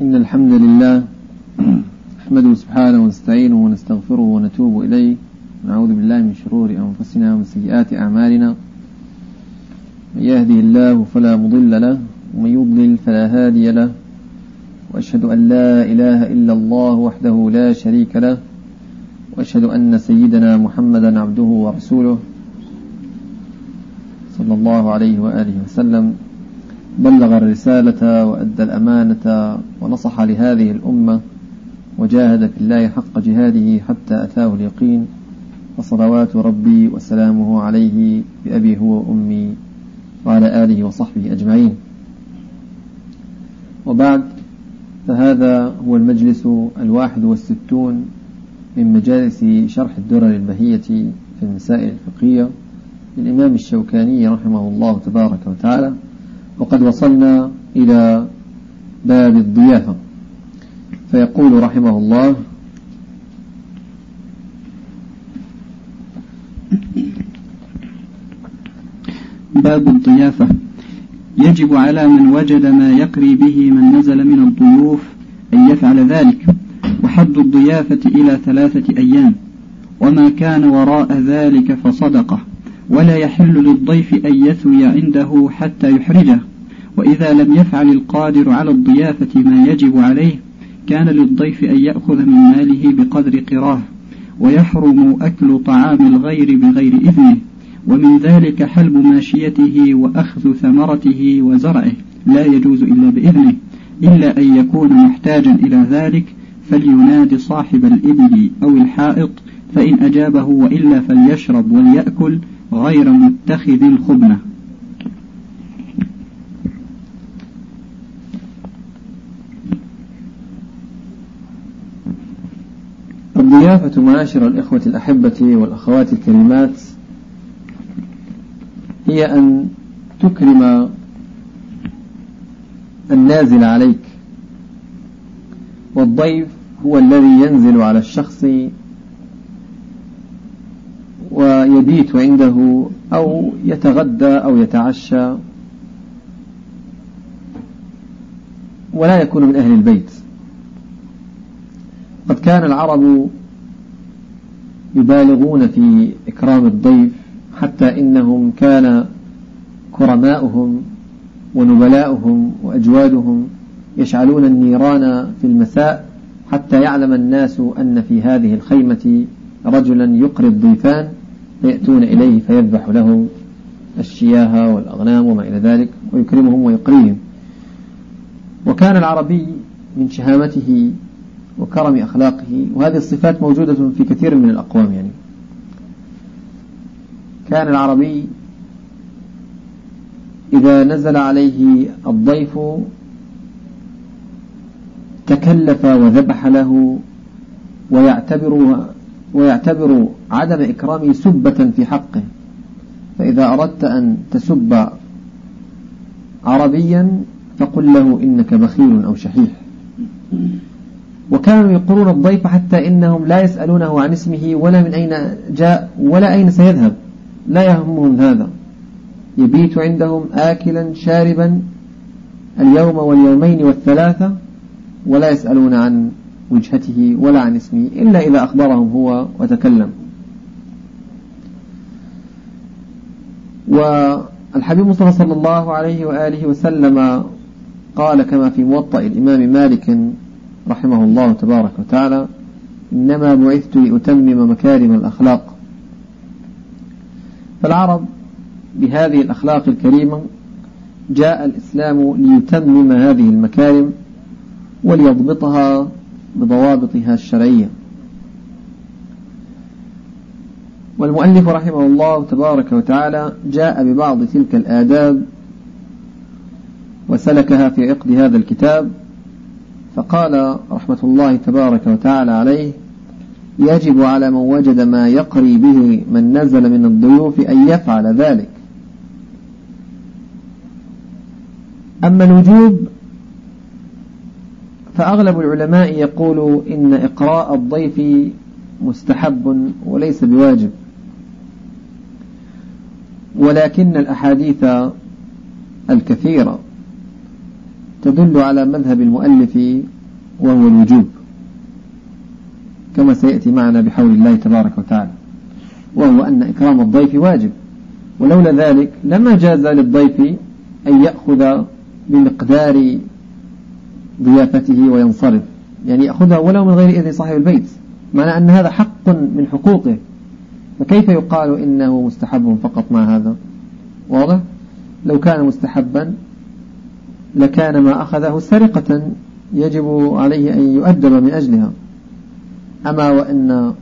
إن الحمد لله نحمده سبحانه ونستعينه ونستغفره ونتوب إليه ونعوذ بالله من شرور أنفسنا ومن سيئات أعمالنا من يهده الله فلا مضل له ومن يضلل فلا هادي له وأشهد أن لا إله إلا الله وحده لا شريك له وأشهد أن سيدنا محمدا عبده ورسوله صلى الله عليه وآله وسلم بلغ الرسالة وأدى الأمانة ونصح لهذه الأمة وجاهد في الله حق جهاده حتى أتاه اليقين وصلوات ربي وسلامه عليه بأبي هو وأمي وعلى آله وصحبه أجمعين. وبعد فهذا هو المجلس الواحد والستون من مجالس شرح الدرر البهية في المسائل الفقهية للإمام الشوكاني رحمه الله تبارك وتعالى. وقد وصلنا إلى باب الضيافة. فيقول رحمه الله باب الضيافة. يجب على من وجد ما يقري به من نزل من الضيوف أن يفعل ذلك. وحد الضيافة إلى ثلاثة أيام. وما كان وراء ذلك فصدقة. ولا يحل للضيف أن يثوي عنده حتى يحرجه وإذا لم يفعل القادر على الضيافة ما يجب عليه كان للضيف أن يأخذ من ماله بقدر قراه ويحرم أكل طعام الغير بغير إذنه ومن ذلك حلب ماشيته وأخذ ثمرته وزرعه لا يجوز إلا بإذنه إلا أن يكون محتاجا إلى ذلك فليناد صاحب الإبل أو الحائط فإن أجابه وإلا فليشرب وليأكل غير متخذ خبنة الضيافة معاشر الإخوة الأحبة والأخوات الكريمات هي أن تكرم النازل عليك والضيف هو الذي ينزل على الشخص ويبيت عنده أو يتغدى أو يتعشى. ولا يكون من أهل البيت. قد كان العرب يبالغون في إكرام الضيف حتى إنهم كان كرماؤهم ونبلاؤهم وأجوادهم يشعلون النيران في المساء حتى يعلم الناس أن في هذه الخيمة رجلا يقري الضيفان. فيأتون إليه فيذبح لهم الشياه والأغنام وما إلى ذلك ويكرمهم ويقريهم. وكان العربي من شهامته وكرم أخلاقه وهذه الصفات موجودة في كثير من الأقوام يعني. كان العربي إذا نزل عليه الضيف تكلف وذبح له ويعتبر ويعتبر عدم إكرامه سبة في حقه. فإذا أردت أن تسب عربيا فقل له إنك بخيل أو شحيح. وكانوا يقرون الضيف حتى إنهم لا يسألونه عن اسمه ولا من أين جاء ولا أين سيذهب. لا يهمهم هذا. يبيت عندهم آكلا شاربا اليوم واليومين والثلاثة ولا يسألون عن وجهته ولا عن اسمه إلا إذا أخبرهم هو وتكلم. والحبيب مصطفى صلى الله عليه وآله وسلم قال كما في موطأ الإمام مالك رحمه الله تبارك وتعالى إنما بعثت لأتمم مكارم الأخلاق. فالعرب بهذه الأخلاق الكريمة جاء الإسلام ليتمم هذه المكارم وليضبطها بضوابطها الشرعية. والمؤلف رحمه الله تبارك وتعالى جاء ببعض تلك الآداب وسلكها في عقد هذا الكتاب فقال رحمة الله تبارك وتعالى عليه يجب على من وجد ما يقري به من نزل من الضيوف أن يفعل ذلك. أما الوجوب فأغلب العلماء يقول إن إقراء الضيف مستحب وليس بواجب. ولكن الأحاديث الكثيرة تدل على مذهب المؤلف وهو الوجوب كما سيأتي معنا بحول الله تبارك وتعالى وهو أن إكرام الضيف واجب. ولولا ذلك لما جاز للضيف أن يأخذ بمقدار ضيافته وينصرف. يعني يأخذها ولو من غير إذن صاحب البيت. معنى أن هذا حق من حقوقه. فكيف يقال إنه مستحب فقط مع هذا؟ واضح؟ لو كان مستحبا لكان ما أخذه سرقة يجب عليه أن يؤدب من أجلها. أما وإن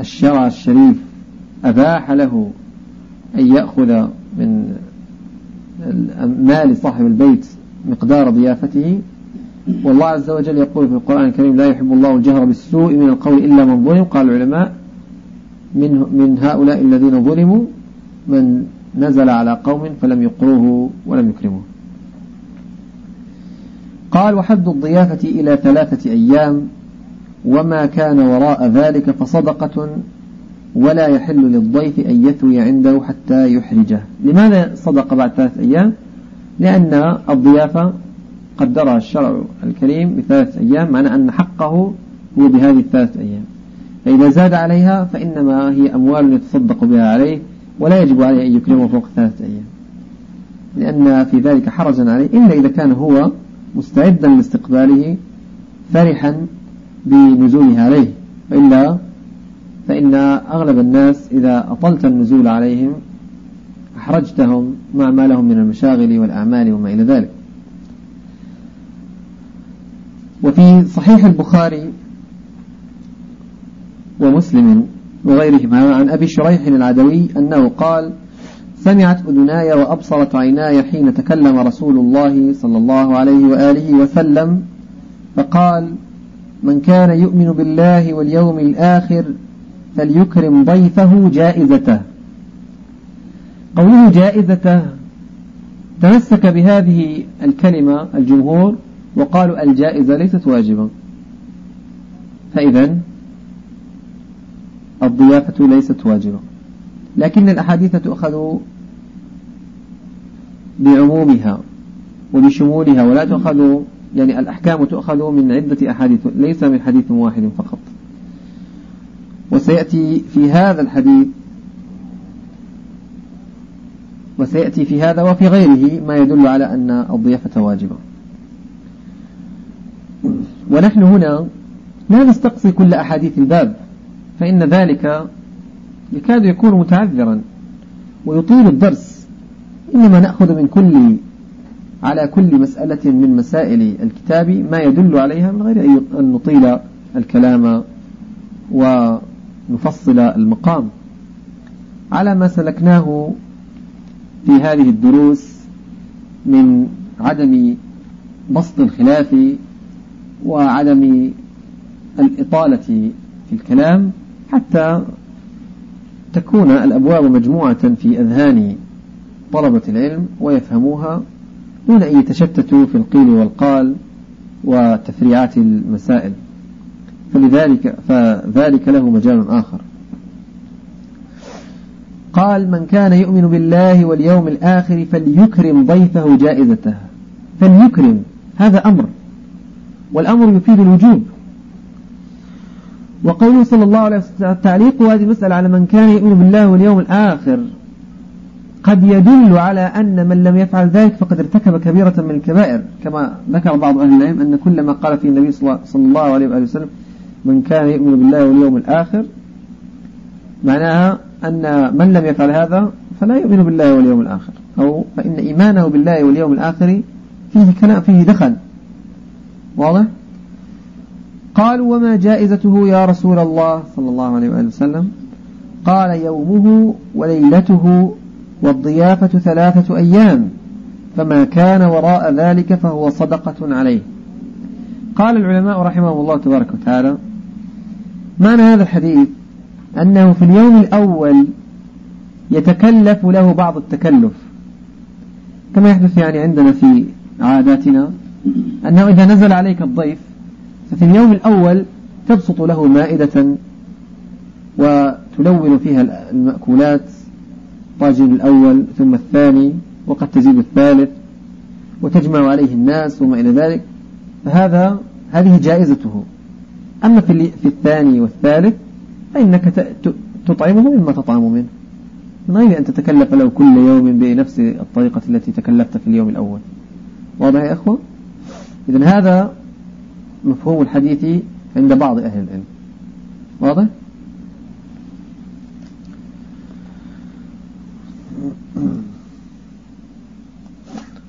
الشرع الشريف أباح له أن يأخذ من مال صاحب البيت مقدار ضيافته. والله عز وجل يقول في القرآن الكريم لا يحب الله الجهر بالسوء من القول إلا من ظلم. قال العلماء من, من هؤلاء الذين ظلموا من نزل على قوم فلم يقروه ولم يكرموه. قال وحد الضيافة إلى ثلاثة أيام وما كان وراء ذلك فصدقة ولا يحل للضيف أن يثوي عنده حتى يحرجه. لماذا صدق بعد ثلاثة أيام؟ لأن الضيافة قدرها الشرع الكريم بثلاثة أيام معنى أن حقه هو بهذه الثلاثة أيام. فإذا زاد عليها فإنما هي أموال يتصدق بها عليه ولا يجب عليه أن يكرمه فوق ثلاثة أيام. لأن في ذلك حرجا عليه. إلا إذا كان هو مستعدا لاستقباله فرحا بنزوله عليه. وإلا فإن أغلب الناس إذا أطلت النزول عليهم أحرجتهم مع ما لهم من المشاغل والأعمال وما إلى ذلك. وفي صحيح البخاري ومسلم وغيرهما عن أبي شريح العدوي أنه قال سمعت أذناي وأبصرت عيناي حين تكلم رسول الله صلى الله عليه وآله وسلم فقال من كان يؤمن بالله واليوم الآخر فليكرم ضيفه جائزته. قوله جائزته تمسك بهذه الكلمة الجمهور وقالوا الجائزة ليست واجبة. فإذا الضيافة ليست واجبة. لكن الأحاديث تؤخذ بعمومها وبشمولها ولا تؤخذ يعني الأحكام تؤخذ من عدة أحاديث ليس من حديث واحد فقط. وسيأتي في هذا الحديث وسيأتي في هذا وفي غيره ما يدل على أن الضيافة واجبة. ونحن هنا لا نستقصي كل أحاديث الباب فإن ذلك يكاد يكون متعذرا ويطيل الدرس. إنما نأخذ من كل على كل مسألة من مسائل الكتاب ما يدل عليها من غير أن نطيل الكلام ونفصل المقام. على ما سلكناه في هذه الدروس من عدم بسط الخلاف وعدم الإطالة في الكلام حتى تكون الأبواب مجموعة في أذهان طلبة العلم ويفهموها دون أن يتشتتوا في القيل والقال وتفريعات المسائل. فلذلك فذلك له مجال آخر. قال من كان يؤمن بالله واليوم الآخر فليكرم ضيفه جائزته. فليكرم. هذا أمر. والأمر يفيد الوجوب. وقوله صلى الله عليه وسلم التعليق هذه المسألة على من كان يؤمن بالله واليوم الآخر قد يدل على أن من لم يفعل ذلك فقد ارتكب كبيرة من الكبائر. كما ذكر بعض أهل العلم أن كل ما قال فيه النبي صلى الله عليه وسلم من كان يؤمن بالله واليوم الآخر معناها أن من لم يفعل هذا فلا يؤمن بالله واليوم الآخر. أو فإن إيمانه بالله واليوم الآخر فيه كلام فيه دخل. واضح؟ قالوا وما جائزته يا رسول الله صلى الله عليه وآله وسلم؟ قال يومه وليلته والضيافة ثلاثة أيام فما كان وراء ذلك فهو صدقة عليه. قال العلماء رحمهم الله تبارك وتعالى معنى هذا الحديث؟ أنه في اليوم الأول يتكلف له بعض التكلف. كما يحدث يعني عندنا في عاداتنا أنه إذا نزل عليك الضيف ففي اليوم الأول تبسط له مائدة وتلون فيها المأكولات الطاجن الأول ثم الثاني وقد تزيد الثالث وتجمع عليه الناس وما إلى ذلك. فهذا هذه جائزته. أما في, في الثاني والثالث فإنك تطعمه مما تطعم منه. من غير أن تتكلف له كل يوم بنفس الطريقة التي تكلفت في اليوم الأول. واضح يا أخوة؟ إذن هذا مفهوم الحديث عند بعض أهل العلم. واضح؟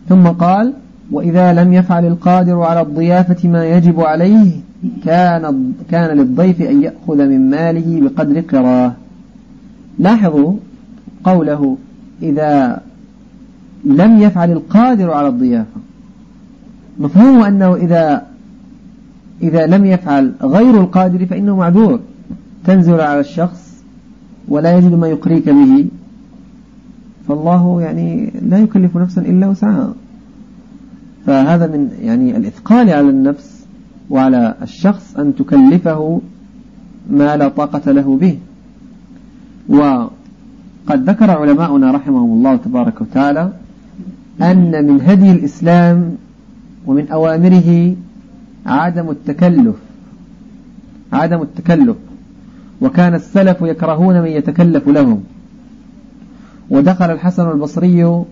ثم قال وإذا لم يفعل القادر على الضيافة ما يجب عليه كان كان للضيف أن يأخذ من ماله بقدر قراه. لاحظوا قوله إذا لم يفعل القادر على الضيافة. مفهوم أنه إذا إذا لم يفعل غير القادر فإنه معذور. تنزل على الشخص ولا يجد ما يقريك به. فالله يعني لا يكلف نفسا إلا وسعها. فهذا من يعني الإثقال على النفس وعلى الشخص أن تكلفه ما لا طاقة له به. وقد ذكر علماؤنا رحمهم الله تبارك وتعالى أن من هدي الإسلام ومن أوامره عدم التكلف عدم التكلف. وكان السلف يكرهون من يتكلف لهم. ودخل الحسن البصري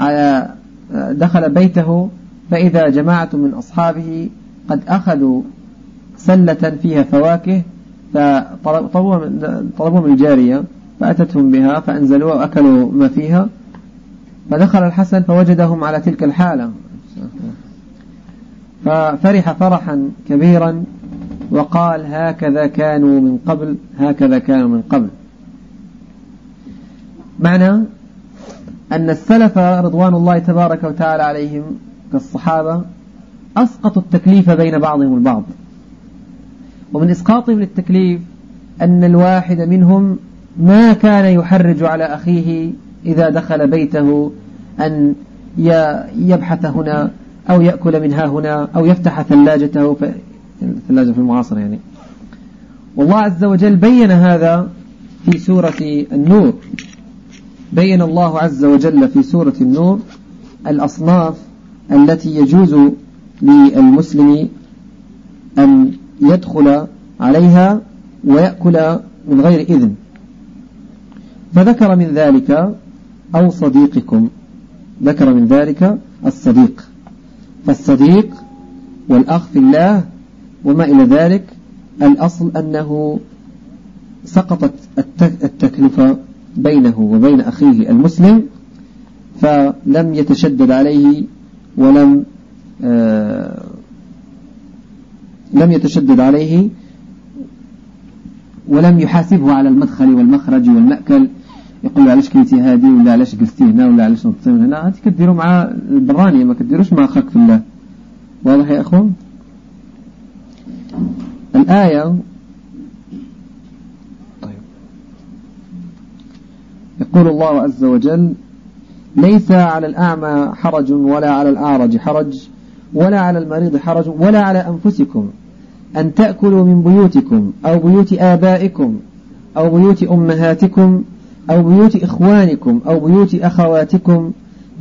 على دخل بيته فإذا جماعة من أصحابه قد أخذوا سلة فيها فواكه فطلبوا من الجارية فأتتهم بها فأنزلوا وأكلوا ما فيها. فدخل الحسن فوجدهم على تلك الحالة. ففرح فرحا كبيرا وقال هكذا كانوا من قبل هكذا كانوا من قبل. معنى أن السلف رضوان الله تبارك وتعالى عليهم كالصحابة أسقطوا التكليف بين بعضهم البعض. ومن إسقاطهم للتكليف أن الواحد منهم ما كان يحرج على أخيه إذا دخل بيته أن يبحث هنا أو يأكل منها هنا أو يفتح ثلاجته في الثلاجة في المعاصر يعني. والله عز وجل بين هذا في سورة النور. بين الله عز وجل في سورة النور الأصناف التي يجوز للمسلم أن يدخل عليها ويأكل من غير إذن. فذكر من ذلك أو صديقكم. ذكر من ذلك الصديق. فالصديق والأخ في الله وما إلى ذلك الأصل أنه سقطت التكلفة بينه وبين أخيه المسلم فلم يتشدد عليه ولم لم يتشدد عليه ولم يحاسبه على المدخل والمخرج والمأكل. يقول له علاش كليتي هذه ولا علاش جلستي هنا ولا علاش نطيم هنا هذه كديروا مع البراني ما كديروش مع أخاك في الله. واضح يا أخوان؟ الآية يقول الله عز وجل ليس على الأعمى حرج ولا على الأعرج حرج ولا على المريض حرج ولا على أنفسكم أن تأكلوا من بيوتكم أو بيوت آبائكم أو بيوت أمهاتكم أو بيوت إخوانكم أو بيوت أخواتكم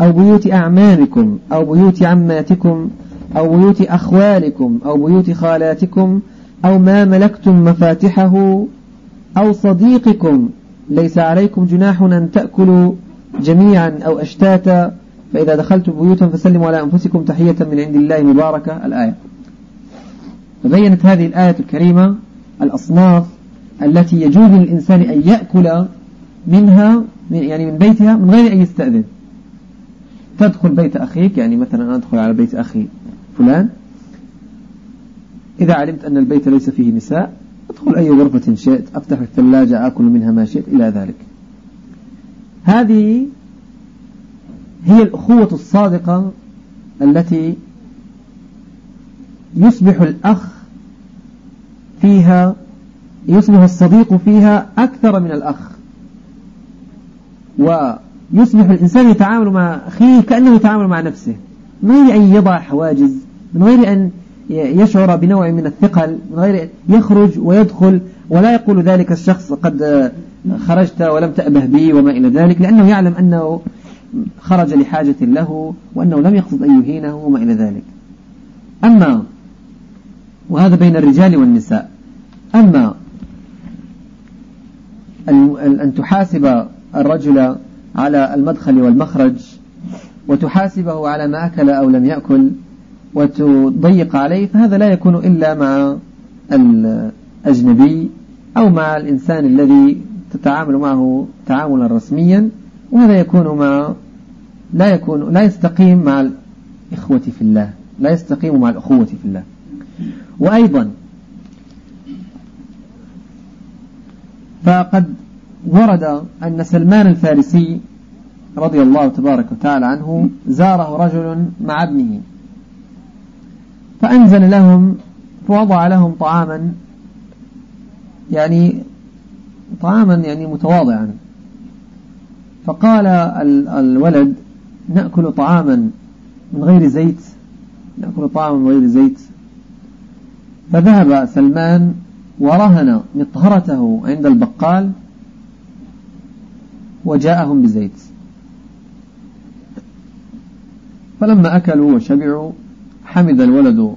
أو بيوت أعمامكم أو بيوت عماتكم أو بيوت أخوالكم أو بيوت خالاتكم أو ما ملكتم مفاتحه أو صديقكم ليس عليكم جناح أن تأكلوا جميعا أو أشتاتا فإذا دخلتم بيوتا فسلموا على أنفسكم تحية من عند الله مباركة الآية. فبينت هذه الآية الكريمة الأصناف التي يجوز للإنسان أن يأكل منها يعني من بيتها من غير أن يستأذن. تدخل بيت أخيك يعني مثلا أدخل على بيت أخي فلان. إذا علمت أن البيت ليس فيه نساء ادخل أي غرفة شئت أفتح الثلاجة أكل منها ما شئت إلى ذلك. هذه هي الأخوة الصادقة التي يصبح الأخ فيها يصبح الصديق فيها أكثر من الأخ. ويصبح الإنسان يتعامل مع أخيه كأنه يتعامل مع نفسه من غير أن يضع حواجز من غير أن يشعر بنوع من الثقل من غير يخرج ويدخل. ولا يقول ذلك الشخص قد خرجت ولم تأبه بي وما إلى ذلك لأنه يعلم أنه خرج لحاجة له وأنه لم يقصد أن يهينه وما إلى ذلك. أما وهذا بين الرجال والنساء. أما أن تحاسب الرجل على المدخل والمخرج وتحاسبه على ما أكل أو لم يأكل وتضيق عليه فهذا لا يكون إلا مع الأجنبي أو مع الإنسان الذي تتعامل معه تعاملا رسميا. وهذا يكون مع لا يكون لا يستقيم مع الإخوة في الله. لا يستقيم مع الأخوة في الله. وأيضا فقد ورد أن سلمان الفارسي رضي الله تبارك وتعالى عنه زاره رجل مع ابنه. فأنزل لهم فوضع لهم طعاما يعني طعاما يعني متواضعا. فقال الولد نأكل طعاما من غير زيت نأكل طعاما من غير زيت. فذهب سلمان ورهن مطهرته عند البقال وجاءهم بزيت. فلما أكلوا وشبعوا حمد الولد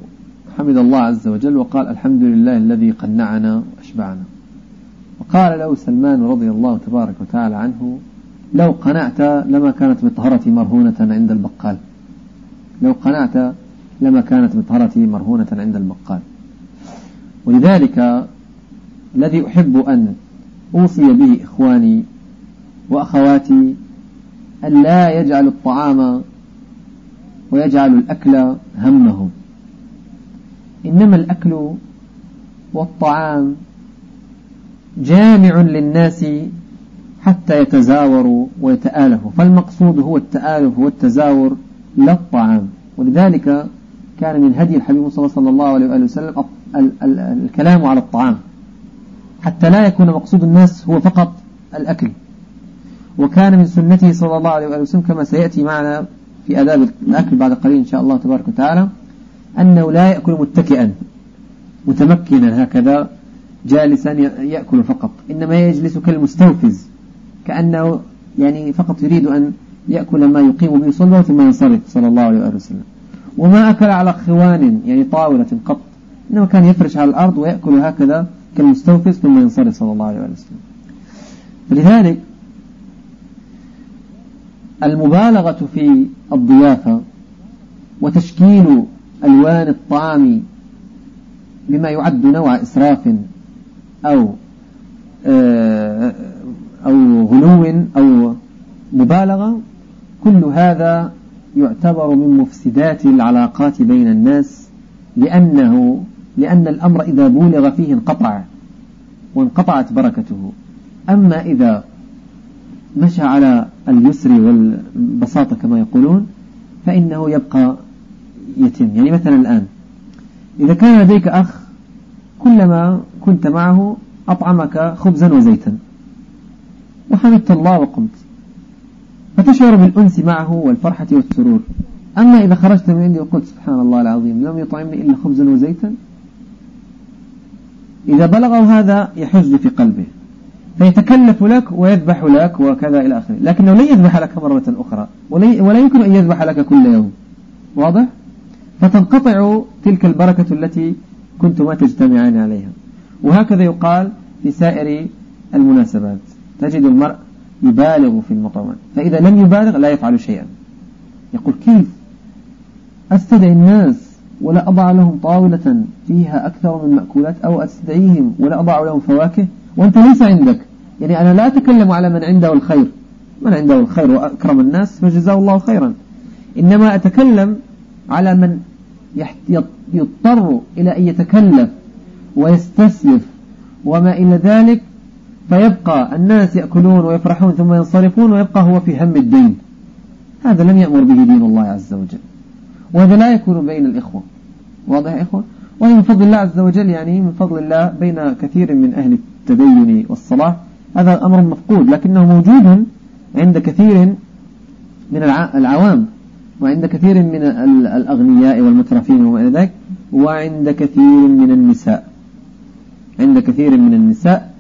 حمد الله عز وجل وقال الحمد لله الذي قنعنا وأشبعنا. وقال له سلمان رضي الله تبارك وتعالى عنه لو قنعت لما كانت مطهرتي مرهونة عند البقال. لو قنعت لما كانت مطهرتي مرهونة عند البقال. ولذلك الذي أحب أن أوصي به إخواني وأخواتي أن لا يجعل الطعام ويجعل الأكل همهم إنما الأكل والطعام جامع للناس حتى يتزاوروا ويتآلفوا. فالمقصود هو التآلف والتزاور لا الطعام ولذلك كان من هدي الحبيب صلى الله عليه وآله وسلم الكلام على الطعام. حتى لا يكون مقصود الناس هو فقط الأكل. وكان من سنته صلى الله عليه وآله وسلم كما سيأتي معنا في آداب الأكل بعد قليل إن شاء الله تبارك وتعالى أنه لا يأكل متكئا متمكنا هكذا جالسا يأكل فقط. إنما يجلس كالمستوفز. كأنه يعني فقط يريد أن يأكل ما يقيم به صلبه ثم ينصرف صلى الله عليه وسلم. وما أكل على خوان يعني طاولة قط. إنما كان يفرش على الأرض ويأكل هكذا كالمستوفز ثم ينصرف صلى الله عليه وسلم. فلذلك المبالغة في الضيافة وتشكيل ألوان الطعام بما يعد نوع إسراف أو آه، أو غلو أو مبالغة كل هذا يعتبر من مفسدات العلاقات بين الناس لأنه لأن الأمر إذا بولغ فيه انقطع وانقطعت بركته. أما إذا مشى على اليسر والبساطة كما يقولون فإنه يبقى يتم. يعني مثلا الآن إذا كان لديك أخ كلما كنت معه أطعمك خبزا وزيتا. وحمدت الله وقمت. فتشعر بالأنس معه والفرحة والسرور. أما إذا خرجت من عندي وقلت سبحان الله العظيم لم يطعمني إلا خبزا وزيتا. إذا بلغه هذا يحز في قلبه فيتكلف لك ويذبح لك وكذا إلى آخره. لكنه لن يذبح لك مرة أخرى ولا يمكن أن يذبح لك كل يوم. واضح؟ فتنقطع تلك البركة التي كنتما تجتمعان عليها. وهكذا يقال في سائر المناسبات. تجد المرء يبالغ في المطعم فإذا لم يبالغ لا يفعل شيئا. يقول كيف؟ أستدعي الناس ولا أضع لهم طاولة فيها أكثر من مأكولات أو أستدعيهم ولا أضع لهم فواكه؟ وأنت ليس عندك. يعني أنا لا أتكلم على من عنده الخير. من عنده الخير وأكرم الناس فجزاه الله خيرا. إنما أتكلم على من يضطر إلى أن يتكلف ويستسلف وما إلى ذلك فيبقى الناس يأكلون ويفرحون ثم ينصرفون ويبقى هو في هم الدين. هذا لم يأمر به دين الله عز وجل. وهذا لا يكون بين الإخوة. واضح يا إخوة؟ وهي من فضل الله عز وجل يعني من فضل الله بين كثير من أهل التدين والصلاة هذا أمر مفقود لكنه موجود عند كثير من العوام وعند كثير من الأغنياء والمترفين وما إلى ذلك وعند كثير من النساء. عند كثير من النساء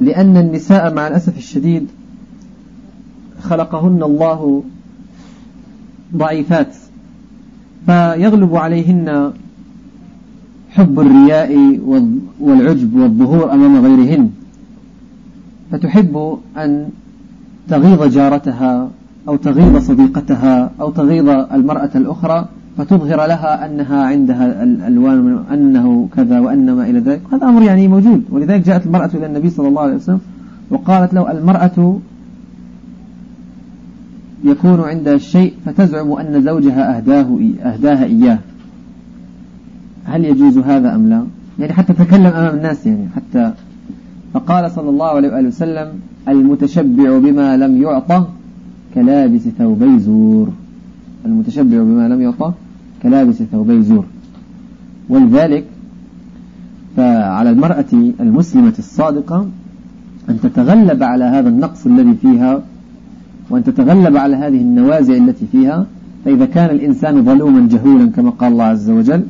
لأن النساء مع الأسف الشديد خلقهن الله ضعيفات فيغلب عليهن حب الرياء والعجب والظهور أمام غيرهن. فتحب أن تغيظ جارتها أو تغيظ صديقتها أو تغيظ المرأة الأخرى فتظهر لها أنها عندها الألوان أنه كذا وأن ما إلى ذلك. هذا أمر يعني موجود. ولذلك جاءت المرأة إلى النبي صلى الله عليه وسلم وقالت له المرأة يكون عندها الشيء فتزعم أن زوجها أهداه أهداها إياه. هل يجوز هذا أم لا؟ يعني حتى تكلم أمام الناس يعني حتى فقال صلى الله عليه وآله وسلم المتشبع بما لم يعطى كلابس ثوبي زور. المتشبع بما لم يعطى كلابس ثوبي زور. ولذلك فعلى المرأة المسلمة الصادقة أن تتغلب على هذا النقص الذي فيها وأن تتغلب على هذه النوازع التي فيها فإذا كان الإنسان ظلوما جهولا كما قال الله عز وجل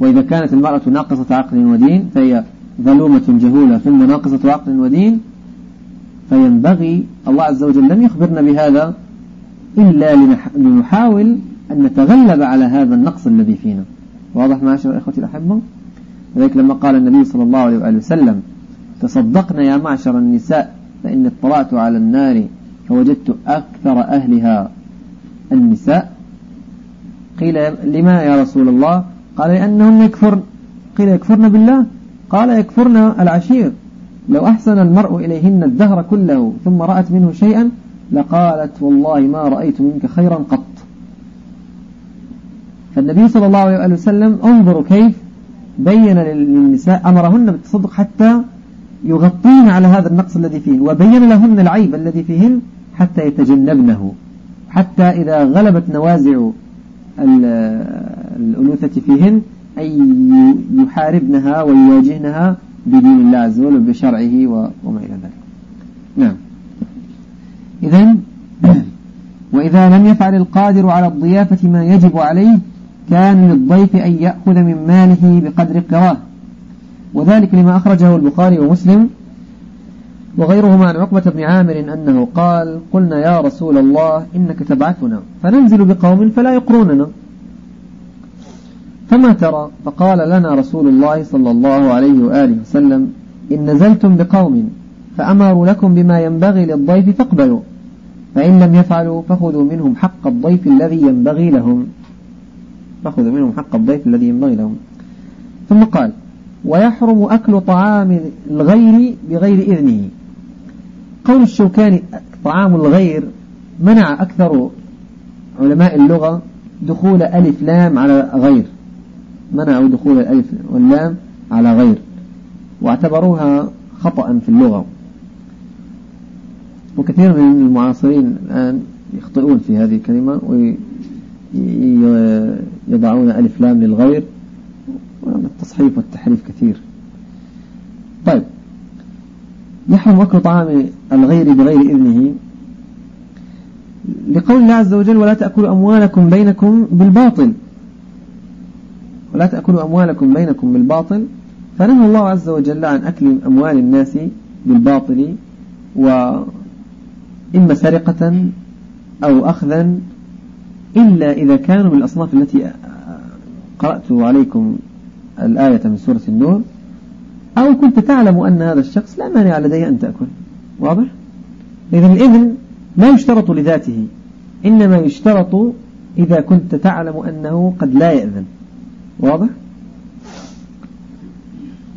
وإذا كانت المرأة ناقصة عقل ودين فهي ظلومة جهولة ثم ناقصة عقل ودين فينبغي الله عز وجل لم يخبرنا بهذا إلا لنحاول أن نتغلب على هذا النقص الذي فينا. واضح معاشر إخوتي الأحبة؟ ذلك لما قال النبي صلى الله عليه وآله وسلم تصدقنا يا معشر النساء فإن اطلعت على النار فوجدت أكثر أهلها. النساء قيل لما يا رسول الله؟ قال لأنهن يكفرن. قيل يكفرن بالله؟ قال يكفرن العشير. لو أحسن المرء إليهن الدهر كله ثم رأت منه شيئا لقالت والله ما رأيت منك خيرا قط. فالنبي صلى الله عليه وسلم انظروا كيف بين للنساء أمرهن بالتصدق حتى يغطين على هذا النقص الذي فيهن وبين لهن العيب الذي فيهن حتى يتجنبنه حتى إذا غلبت نوازع الأنوثة فيهن أن يحاربنها ويواجهنها بدين الله عز وجل بشرعه وما إلى ذلك. نعم. إذا وإذا لم يفعل القادر على الضيافة ما يجب عليه كان للضيف أن يأخذ من ماله بقدر اقتراه وذلك لما أخرجه البخاري ومسلم وغيرهما عن عقبة بن عامر أنه قال قلنا يا رسول الله إنك تبعثنا فننزل بقوم فلا يقروننا. فما ترى؟ فقال لنا رسول الله صلى الله عليه وآله وسلم إن نزلتم بقوم فأمروا لكم بما ينبغي للضيف فاقبلوا فإن لم يفعلوا فخذوا منهم حق الضيف الذي ينبغي لهم. فخذوا منهم حق الضيف الذي ينبغي لهم. ثم قال ويحرم أكل طعام الغير بغير إذنه. قول الشوكاني طعام الغير منع أكثر علماء اللغة دخول ألف لام على غير. منعوا دخول الألف واللام على غير. واعتبروها خطأ في اللغة. وكثير من المعاصرين الآن يخطئون في هذه الكلمة ويضعون ألف لام للغير التصحيف والتحريف كثير. طيب يحرم أكل طعام الغير بغير إذنه. لقول الله عز وجل ولا تأكلوا أموالكم بينكم بالباطل. ولا تأكلوا أموالكم بينكم بالباطل. فنهى الله عز وجل عن أكل أموال الناس بالباطل وإما سرقة أو أخذا إلا إذا كانوا من الأصناف التي قرأت عليكم الآية من سورة النور أو كنت تعلم أن هذا الشخص لا مانع لديه أن تأكل. واضح؟ إذا الإذن لا يشترط لذاته إنما يشترط إذا كنت تعلم أنه قد لا يأذن. واضح؟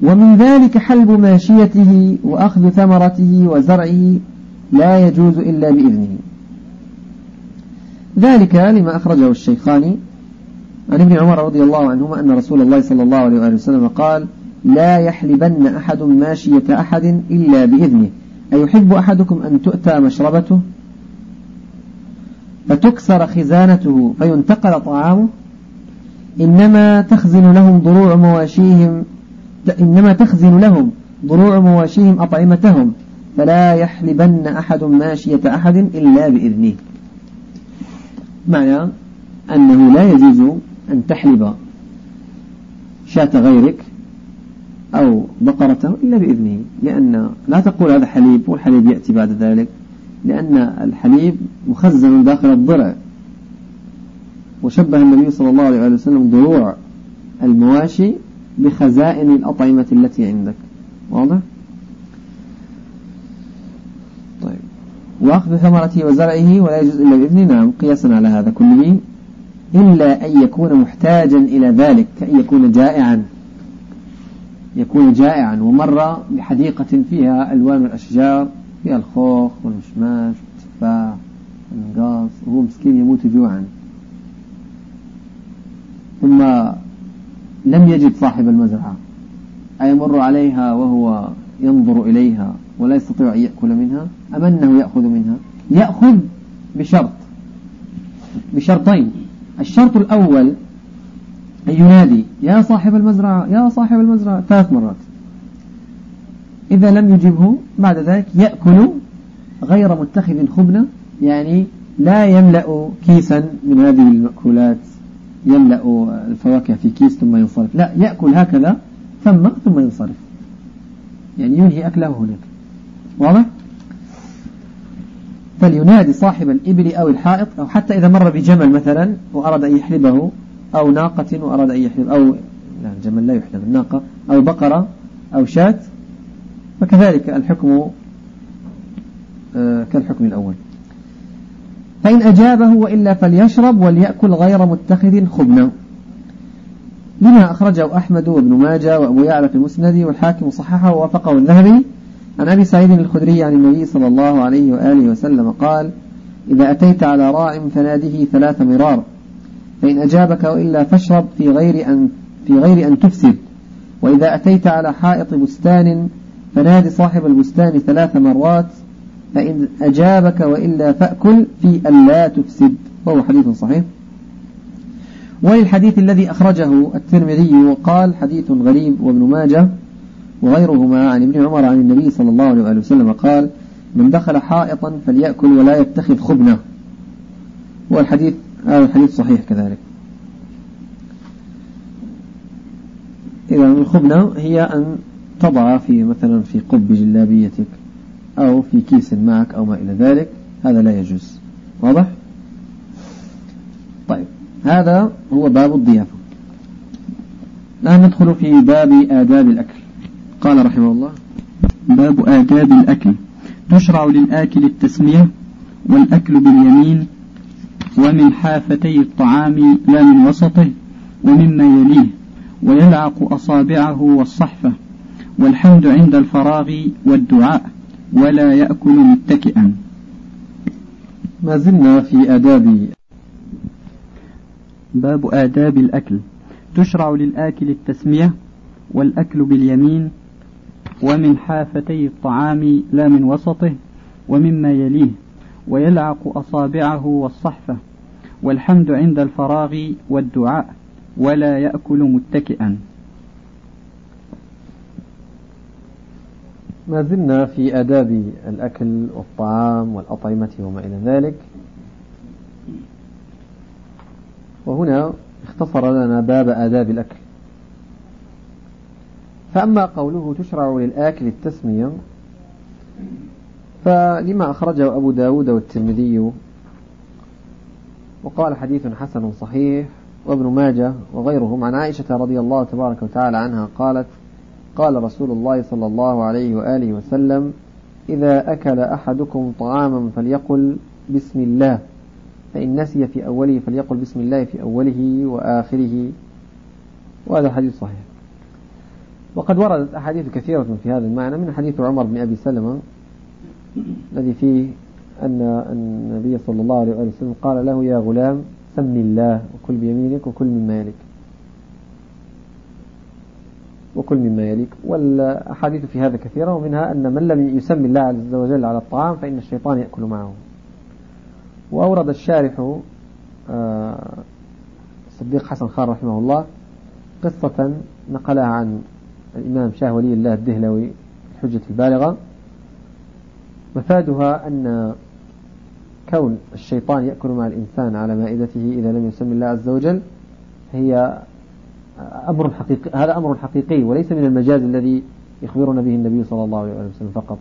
ومن ذلك حلب ماشيته وأخذ ثمرته وزرعه لا يجوز إلا بإذنه. ذلك لما أخرجه الشيخان عن ابن عمر رضي الله عنهما أن رسول الله صلى الله عليه وسلم قال لا يحلبن أحد ماشية أحد إلا بإذنه. أيحب أحدكم أن تؤتى مشربته؟ فتكسر خزانته فينتقل طعامه؟ إنما تخزن لهم ضروع مواشيهم إنما تخزن لهم ضروع مواشيهم أطعمتهم. فلا يحلبن أحد ماشية أحد إلا بإذنه. معنى أنه لا يجوز أن تحلب شاة غيرك أو بقرته إلا بإذنه لأن لا تقول هذا حليب والحليب يأتي بعد ذلك لأن الحليب مخزن داخل الضرع وشبه النبي صلى الله عليه وسلم ضروع المواشي بخزائن الأطعمة التي عندك واضح؟ وأخذ ثمرته وزرعه ولا يجوز إلا بإذنه نعم قياسا على هذا كله. إلا أن يكون محتاجا إلى ذلك كأن يكون جائعا. يكون جائعا. ومر بحديقة فيها ألوان الأشجار فيها الخوخ والمشماش والتفاح والنقاص وهو مسكين يموت جوعا. ثم لم يجد صاحب المزرعة. أيمر عليها وهو ينظر إليها ولا يستطيع أن يأكل منها؟ أم أنه يأخذ منها. يأخذ بشرط. بشرطين. الشرط الأول أن ينادي يا صاحب المزرعة يا صاحب المزرعة. ثلاث مرات. إذا لم يجبه بعد ذلك يأكل غير متخذ خبنة يعني لا يملأ كيسا من هذه المأكولات. يملأ الفواكه في كيس ثم ينصرف. لا يأكل هكذا ثم ثم ينصرف. يعني ينهي أكله هناك. واضح؟ فلينادي صاحب الإبل أو الحائط أو حتى إذا مر بجمل مثلا وأراد أن يحلبه أو ناقة وأراد أن يحلب أو لا الجمل لا يحلب الناقة أو بقرة أو شاة. فكذلك الحكم آه، كالحكم الأول. فإن أجابه وإلا فليشرب وليأكل غير متخذ خبنا. لما أخرجه أحمد وابن ماجه وأبو يعلى في المسند والحاكم صححه ووافقه الذهبي عن أبي سعيد الخدري عن النبي صلى الله عليه وآله وسلم قال إذا أتيت على راع فناده ثلاث مرار فإن أجابك وإلا فاشرب في غير أن في غير أن تفسد. وإذا أتيت على حائط بستان فنادي صاحب البستان ثلاث مرات فإن أجابك وإلا فأكل في أن لا تفسد. وهو حديث صحيح. وللحديث الذي أخرجه الترمذي وقال حديث غريب وابن ماجه وغيرهما عن ابن عمر عن النبي صلى الله عليه وسلم قال من دخل حائطا فليأكل ولا يتخذ خبنة. والحديث هذا الحديث صحيح كذلك. إذا الخبنة هي أن تضع في مثلا في قب جلابيتك أو في كيس معك أو ما إلى ذلك هذا لا يجوز. واضح؟ طيب هذا هو باب الضيافة. الآن ندخل في باب آداب الأكل. قال رحمه الله باب آداب الأكل. تشرع للآكل التسمية والأكل باليمين ومن حافتي الطعام لا من وسطه ومما يليه ويلعق أصابعه والصحفة والحمد عند الفراغ والدعاء ولا يأكل متكئا. ما زلنا في آداب باب آداب الأكل. تشرع للآكل التسمية والأكل باليمين ومن حافتي الطعام لا من وسطه ومما يليه ويلعق أصابعه والصحفة والحمد عند الفراغ والدعاء ولا يأكل متكئا. ما زلنا في آداب الأكل والطعام والأطعمة وما إلى ذلك. وهنا اختصر لنا باب آداب الأكل. فأما قوله تشرع للآكل التسمية فلما أخرجه أبو داود والترمذي وقال حديث حسن صحيح وابن ماجه وغيرهم عن عائشة رضي الله تبارك وتعالى عنها قالت قال رسول الله صلى الله عليه وآله وسلم إذا أكل أحدكم طعاما فليقل بسم الله فإن نسي في أوله فليقل بسم الله في أوله وآخره. وهذا حديث صحيح. وقد وردت أحاديث كثيرة في هذا المعنى من حديث عمر بن أبي سلمة الذي فيه أن النبي صلى الله عليه وسلم قال له يا غلام سم الله وكل بيمينك وكل مما يليك. وكل مما يليك. والأحاديث في هذا كثيرة ومنها أن من لم يسمي الله عز وجل على الطعام فإن الشيطان يأكل معه. وأورد الشارح آه، الصديق حسن خان رحمه الله قصة نقلها عن الإمام شاه ولي الله الدهلوي الحجة البالغة. مفادها أن كون الشيطان يأكل مع الإنسان على مائدته إذا لم يسمي الله عز وجل هي أمر حقيقي هذا أمر حقيقي وليس من المجاز الذي يخبرنا به النبي صلى الله عليه وسلم فقط.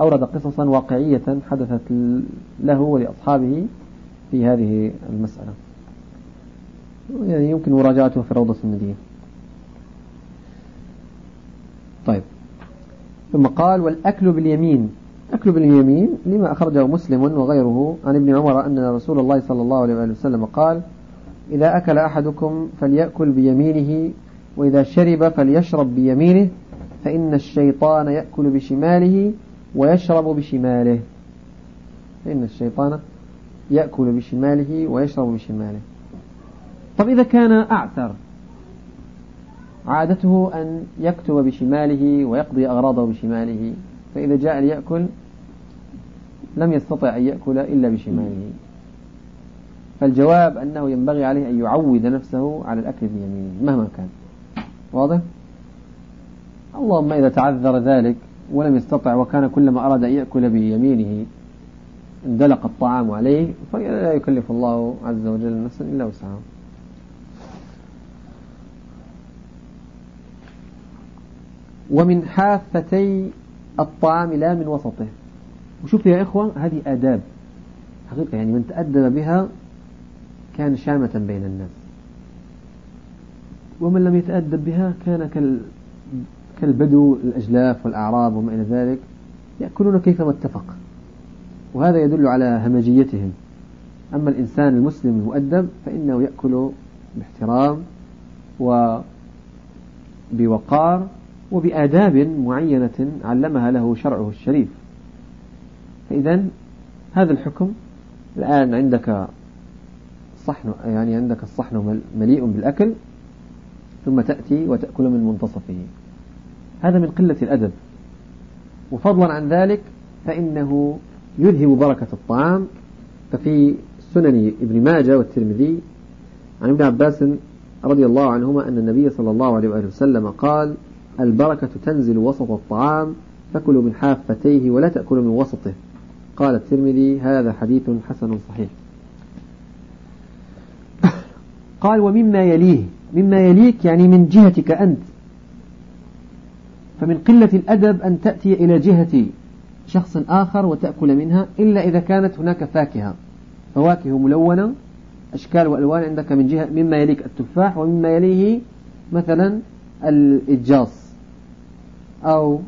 أورد قصصا واقعية حدثت له ولأصحابه في هذه المسألة. يعني يمكن مراجعته في روضة الندية طيب. ثم قال والأكل باليمين. أكل باليمين لما أخرجه مسلم وغيره عن ابن عمر أن رسول الله صلى الله عليه وسلم قال إذا أكل أحدكم فليأكل بيمينه وإذا شرب فليشرب بيمينه فإن الشيطان يأكل بشماله ويشرب بشماله. فإن الشيطان يأكل بشماله ويشرب بشماله. طب إذا كان أعثر عادته أن يكتب بشماله ويقضي أغراضه بشماله فإذا جاء ليأكل لم يستطع أن يأكل إلا بشماله. فالجواب أنه ينبغي عليه أن يعود نفسه على الأكل بيمينه مهما كان. واضح؟ اللهم إذا تعذر ذلك ولم يستطع وكان كلما أراد أن يأكل بيمينه اندلق الطعام عليه فلا يكلف الله عز وجل نفسا إلا وسعها. ومن حافتي الطعام لا من وسطه. وشوف يا إخوة هذه آداب. حقيقة يعني من تأدب بها كان شامة بين الناس. ومن لم يتأدب بها كان كال كالبدو الأجلاف والأعراب وما إلى ذلك يأكلون كيفما اتفق. وهذا يدل على همجيتهم. أما الإنسان المسلم المؤدب فإنه يأكل باحترام وبوقار وبآداب معينة علمها له شرعه الشريف. فإذا هذا الحكم الآن عندك صحن يعني عندك الصحن مليء بالأكل ثم تأتي وتأكل من منتصفه. هذا من قلة الأدب. وفضلا عن ذلك فإنه يذهب بركة الطعام ففي سنن ابن ماجه والترمذي عن ابن عباس رضي الله عنهما أن النبي صلى الله عليه وآله وسلم قال البركة تنزل وسط الطعام فكلوا من حافتيه ولا تأكلوا من وسطه. قال الترمذي هذا حديث حسن صحيح. قال ومما يليه مما يليك يعني من جهتك أنت. فمن قلة الأدب أن تأتي إلى جهة شخص آخر وتأكل منها إلا إذا كانت هناك فاكهة. فواكه ملونة أشكال وألوان عندك من جهة مما يليك التفاح ومما يليه مثلا الإجاص. أو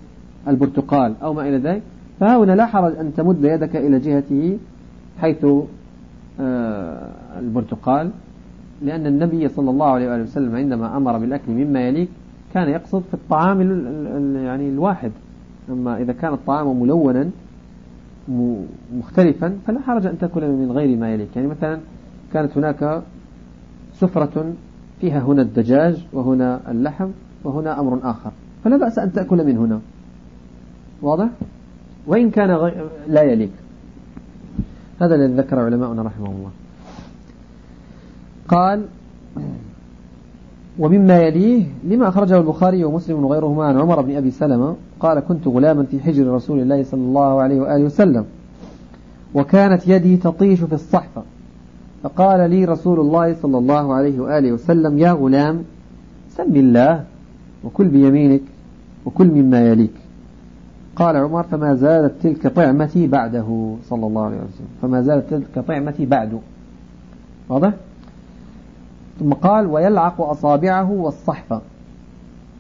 البرتقال أو ما إلى ذلك فهنا لا حرج أن تمد يدك إلى جهته حيث آه، البرتقال لأن النبي صلى الله عليه وسلم عندما أمر بالأكل مما يليك كان يقصد في الطعام يعني الواحد. أما إذا كان الطعام ملونا مختلفا فلا حرج أن تأكل من غير ما يليك. يعني مثلا كانت هناك سفرة فيها هنا الدجاج وهنا اللحم وهنا أمر آخر. فلا بأس أن تأكل من هنا. واضح؟ وإن كان غي... لا يليك هذا الذي ذكر علماؤنا رحمه الله. قال ومما يليه لما أخرجه البخاري ومسلم وغيرهما عن عمر بن أبي سلمة قال كنت غلاما في حجر رسول الله صلى الله عليه وآله وسلم وكانت يدي تطيش في الصحفة فقال لي رسول الله صلى الله عليه وآله وسلم يا غلام سم الله وكل بيمينك. وكل مما يليك. قال عمر فما زالت تلك طعمتي بعده صلى الله عليه وسلم. فما زالت تلك طعمتي بعده واضح؟ ثم قال ويلعق أصابعه والصحفة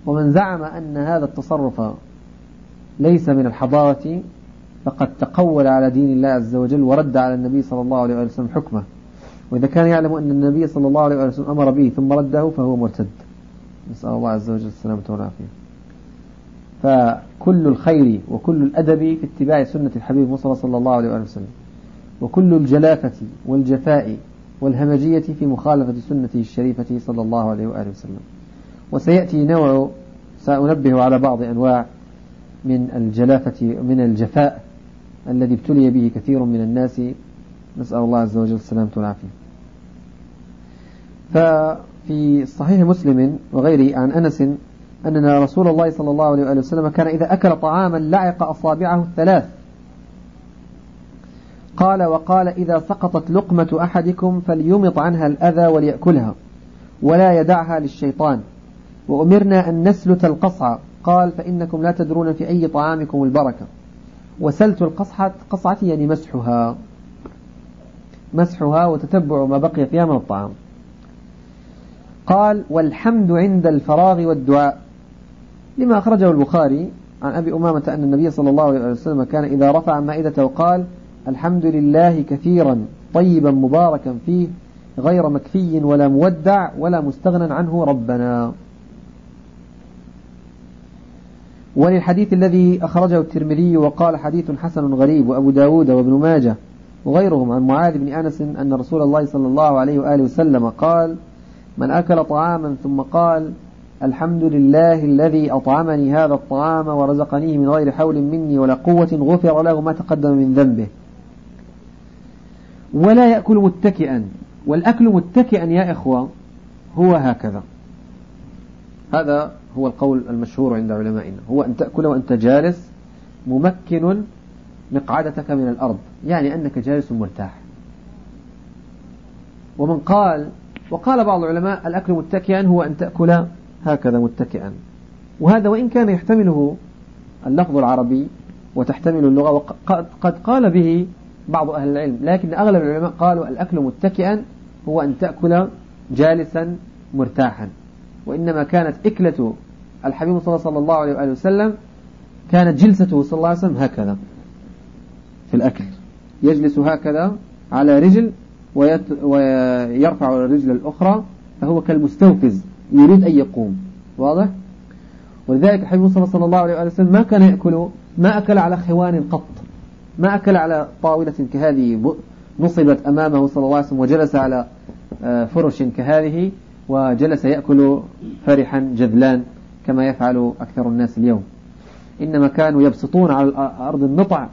ومن زعم أن هذا التصرف ليس من الحضارة فقد تقول على دين الله عز وجل ورد على النبي صلى الله عليه وسلم حكمه. وإذا كان يعلم أن النبي صلى الله عليه وسلم أمر به ثم رده فهو مرتد. نسأل الله عز وجل السلامة والعافية. فكل الخير وكل الأدب في اتباع سنة الحبيب مصطفى صلى الله عليه وسلم. وكل الجلافة والجفاء والهمجية في مخالفة سنته الشريفة صلى الله عليه وآله وسلم. وسيأتي نوع سأنبه على بعض أنواع من الجلافة من الجفاء الذي ابتلي به كثير من الناس. نسأل الله عز وجل السلامة والعافية. ففي صحيح مسلم وغيره عن أنس أن رسول الله صلى الله عليه وآله وسلم كان إذا أكل طعاما لعق أصابعه الثلاث. قال وقال إذا سقطت لقمة أحدكم فليمط عنها الأذى وليأكلها ولا يدعها للشيطان. وأمرنا أن نسلت القصع. قال فإنكم لا تدرون في أي طعامكم البركة. وسلت القصحة قصعة يعني مسحها. مسحها وتتبع ما بقي فيها من الطعام. قال والحمد عند الفراغ والدعاء. لما أخرجه البخاري عن أبي أمامة أن النبي صلى الله عليه وسلم كان إذا رفع مائدته قال الحمد لله كثيرا طيبا مباركا فيه غير مكفي ولا مودع ولا مستغنى عنه ربنا. وللحديث الذي أخرجه الترمذي وقال حديث حسن غريب وأبو داود وابن ماجه وغيرهم عن معاذ بن أنس أن رسول الله صلى الله عليه وآله وسلم قال من أكل طعاما ثم قال الحمد لله الذي أطعمني هذا الطعام ورزقنيه من غير حول مني ولا قوة غفر له ما تقدم من ذنبه. ولا يأكل متكئا. والأكل متكئا يا إخوة هو هكذا. هذا هو القول المشهور عند علمائنا. هو أن تأكل وأنت جالس ممكن مقعدتك من الأرض. يعني أنك جالس مرتاح. ومن قال وقال بعض العلماء الأكل متكئا هو أن تأكل هكذا متكئا. وهذا وإن كان يحتمله اللفظ العربي وتحتمل اللغة وقد قال به بعض أهل العلم لكن أغلب العلماء قالوا الأكل متكئا هو أن تأكل جالسا مرتاحا. وإنما كانت إكلة الحبيب صلى الله عليه وآله وسلم كانت جلسته صلى الله عليه وسلم هكذا في الأكل يجلس هكذا على رجل ويرفع الرجل الأخرى فهو كالمستوفز. يريد أن يقوم. واضح؟ ولذلك الحبيب صلى الله عليه وسلم ما كان يأكل ما أكل على خوان قط ما أكل على طاولة كهذه نصبت أمامه صلى الله عليه وسلم وجلس على آه، فرش كهذه وجلس يأكل فرحا جذلان كما يفعل أكثر الناس اليوم. إنما كانوا يبسطون على أرض النطع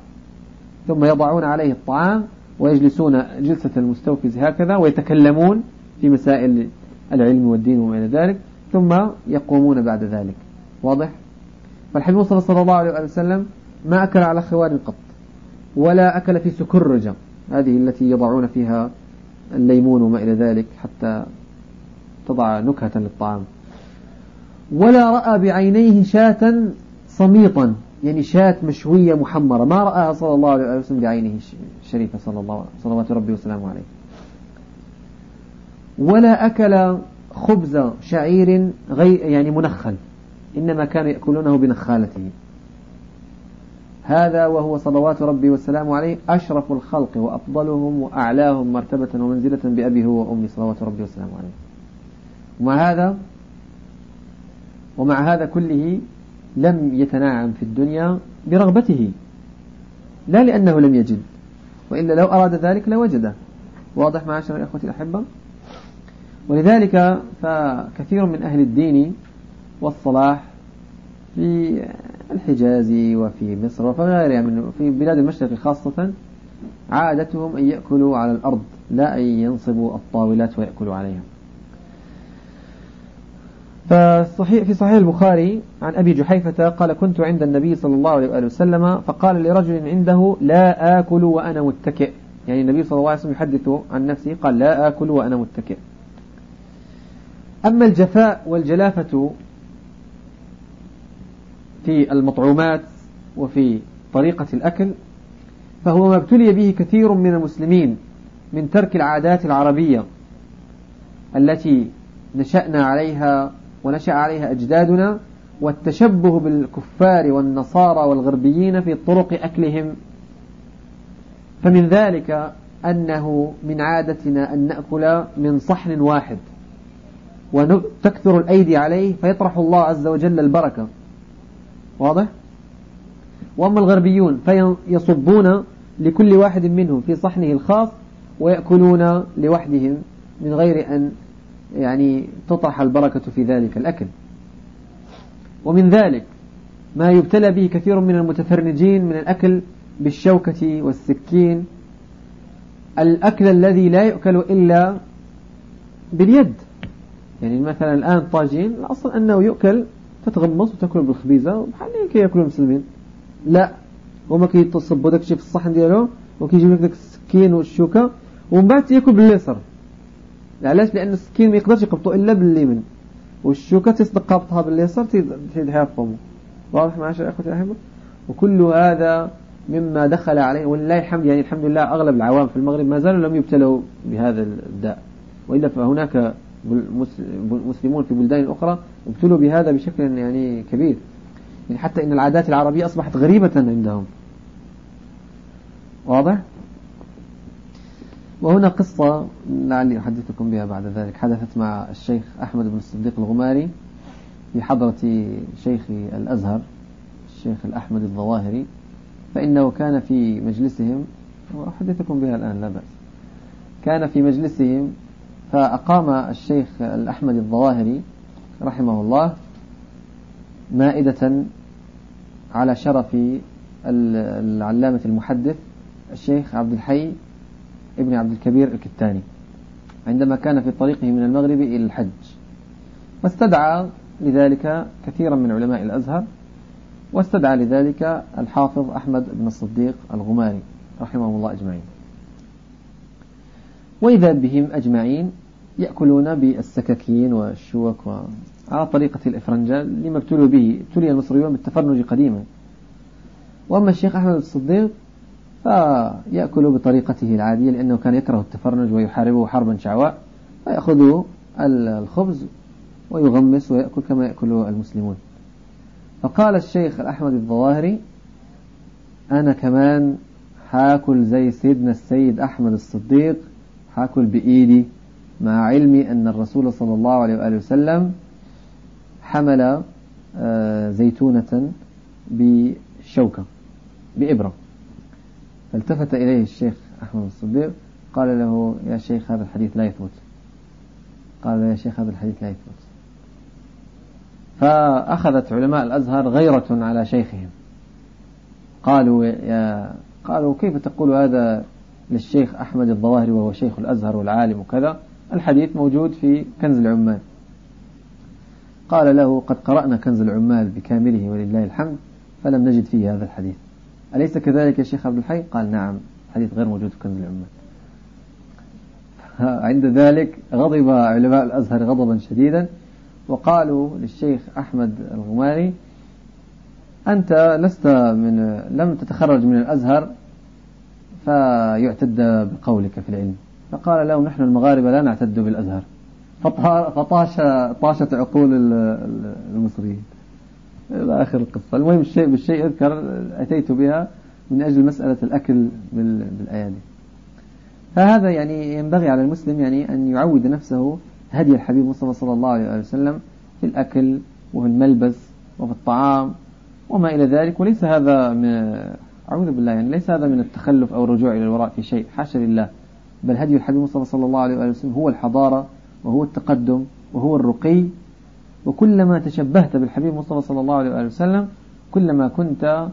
ثم يضعون عليه الطعام ويجلسون جلسة المستوفز هكذا ويتكلمون في مسائل العلم والدين وما إلى ذلك ثم يقومون بعد ذلك. واضح؟ فالحبيب صلى الله عليه وسلم ما أكل على خوار قط ولا أكل في سكرجة هذه التي يضعون فيها الليمون وما إلى ذلك حتى تضع نكهة للطعام. ولا رأى بعينيه شاة صميطا يعني شاة مشوية محمرة. ما رآها صلى الله عليه وسلم بعينه الشريفة صلى الله صلوات ربي وسلامه عليه. ولا أكل خبز شعير غير يعني منخل. إنما كانوا يأكلونه بنخالته. هذا وهو صلوات ربي وسلامه عليه أشرف الخلق وأفضلهم وأعلاهم مرتبة ومنزلة بأبي هو وأمي صلوات ربي وسلامه عليه. ومع هذا ومع هذا كله لم يتناعم في الدنيا برغبته. لا لأنه لم يجد. وإلا لو أراد ذلك لوجده. واضح معاشر الأخوة الأحبة؟ ولذلك فكثير من أهل الدين والصلاح في الحجاز وفي مصر وفي غيرها من في بلاد المشرق خاصة عادتهم أن يأكلوا على الأرض لا أن ينصبوا الطاولات ويأكلوا عليها. فصحيح في صحيح البخاري عن أبي جحيفة قال كنت عند النبي صلى الله عليه وسلم فقال لرجل عنده لا آكل وأنا متكئ. يعني النبي صلى الله عليه وسلم يحدث عن نفسه قال لا آكل وأنا متكئ. أما الجفاء والجلافة في المطعومات وفي طريقة الأكل فهو ما ابتلي به كثير من المسلمين من ترك العادات العربية التي نشأنا عليها ونشأ عليها أجدادنا والتشبه بالكفار والنصارى والغربيين في طرق أكلهم. فمن ذلك أنه من عادتنا أن نأكل من صحن واحد. وتكثر الأيدي عليه فيطرح الله عز وجل البركة. واضح؟ وأما الغربيون فيصبون لكل واحد منهم في صحنه الخاص ويأكلون لوحدهم من غير أن يعني تطرح البركة في ذلك الأكل. ومن ذلك ما يبتلى به كثير من المتفرنجين من الأكل بالشوكة والسكين. الأكل الذي لا يؤكل إلا باليد. يعني مثلا الآن طاجين الأصل أنه يؤكل تتغمص وتأكل بالخبيزة وبحال كي يأكلوا المسلمين. لا. هما كيتصبوا داك الشيء في الصحن ديالو وكيجيب لك داك السكين والشوكة ومن بعد يأكل باليسر. علاش؟ لأن السكين ما يقدرش يقبطو إلا باليمين والشوكة تصدق قبطها باليسار تيدها في فمه واضح معاشر أخوتي الأحبة وكل هذا مما دخل عليه ولله الحمد يعني الحمد لله أغلب العوام في المغرب ما زالوا لم يبتلوا بهذا الداء. وإلا فهناك مسلمون في بلدان أخرى ابتلوا بهذا بشكل يعني كبير. يعني حتى إن العادات العربية أصبحت غريبة عندهم. واضح؟ وهنا قصة لعلي أحدثكم بها بعد ذلك. حدثت مع الشيخ أحمد بن الصديق الغماري في حضرة شيخ الأزهر الشيخ الأحمد الظواهري. فإنه كان في مجلسهم وأحدثكم بها الآن لا بأس. كان في مجلسهم فأقام الشيخ الأحمد الظواهري رحمه الله مائدة على شرف العلامة المحدث الشيخ عبد الحي ابن عبد الكبير الكتاني عندما كان في طريقه من المغرب إلى الحج. واستدعى لذلك كثيرا من علماء الأزهر واستدعى لذلك الحافظ أحمد بن الصديق الغماري رحمه الله أجمعين. وإذا بهم أجمعين يأكلون بالسكاكين والشوك على طريقة الإفرنجال لما ابتلوا به. ابتلي المصريون بالتفرنج قديما. وأما الشيخ أحمد الصديق فيأكل بطريقته العادية لأنه كان يكره التفرنج ويحاربه حربا شعواء. فيأخذ الخبز ويغمس ويأكل كما يأكل المسلمون. فقال الشيخ الأحمد الظواهري أنا كمان حاكل زي سيدنا السيد أحمد الصديق حاكل بإيدي مع علمي أن الرسول صلى الله عليه وآله وسلم حمل آه، زيتونة بشوكة بإبرة. فالتفت إليه الشيخ أحمد الصديق قال له يا شيخ هذا الحديث لا يثبت. قال له يا شيخ هذا الحديث لا يثبت. فأخذت علماء الأزهر غيرة على شيخهم. قالوا يا قالوا كيف تقول هذا للشيخ أحمد الظواهري وهو شيخ الأزهر والعالم وكذا؟ الحديث موجود في كنز العمال. قال له قد قرأنا كنز العمال بكامله ولله الحمد فلم نجد فيه هذا الحديث. أليس كذلك يا شيخ عبد الحي؟ قال نعم حديث غير موجود في كنز العمال. عند ذلك غضب علماء الأزهر غضبا شديدا وقالوا للشيخ أحمد الغماري أنت لست من لم تتخرج من الأزهر فيعتد بقولك في العلم. فقال لهم نحن المغاربة لا نعتد بالأزهر. فطاش طاشت عقول المصريين. إلى آخر القصة. المهم الشيء بالشيء أذكر أتيت بها من أجل مسألة الأكل بالأيادي. فهذا يعني ينبغي على المسلم يعني أن يعود نفسه هدي الحبيب مصطفى صلى الله عليه وسلم في الأكل وفي الملبس وفي الطعام وما إلى ذلك. وليس هذا من أعوذ بالله يعني ليس هذا من التخلف أو الرجوع إلى الوراء في شيء. حاشا لله. بل هدي الحبيب مصطفى صلى الله عليه وسلم هو الحضارة وهو التقدم وهو الرقي. وكلما تشبهت بالحبيب مصطفى صلى الله عليه وسلم كلما كنت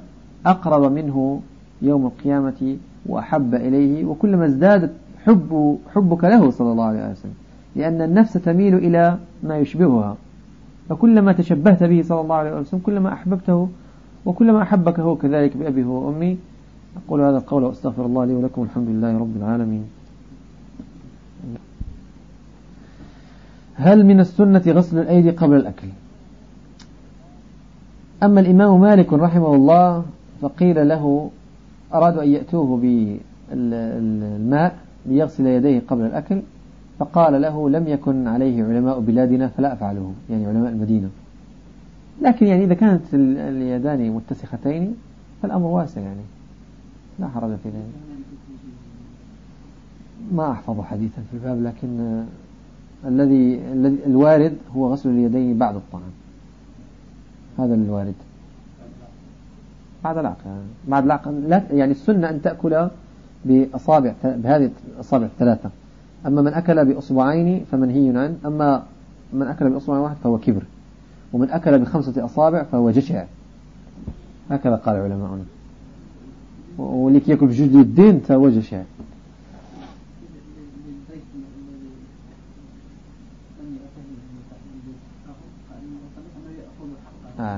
أقرب منه يوم القيامة وأحب إليه وكلما ازدادت حب حبك له صلى الله عليه وسلم. لأن النفس تميل إلى ما يشبهها. فكلما تشبهت به صلى الله عليه وسلم كلما أحببته وكلما أحبك هو كذلك بأبيه وأمي. أقول هذا القول وأستغفر الله لي ولكم الحمد لله رب العالمين. هل من السنة غسل الأيدي قبل الأكل؟ أما الإمام مالك رحمه الله فقيل له أرادوا أن يأتوه بالماء ليغسل يديه قبل الأكل فقال له لم يكن عليه علماء بلادنا فلا أفعله يعني علماء المدينة. لكن يعني إذا كانت اليدان متسختين فالأمر واسع يعني. لا حرج في ذلك. ما أحفظ حديثا في الباب لكن الذي الوارد هو غسل اليدين بعد الطعام. هذا الوارد. بعد العقل بعد العقل لا يعني السنة أن تأكل بأصابع بهذه الأصابع الثلاثة. أما من أكل بأصبعين فمنهي عنه. أما من أكل بأصبع واحد فهو كبر. ومن أكل بخمسة أصابع فهو جشع. هكذا قال علماؤنا. ولك يأكل بجوج الدين فهو جشع.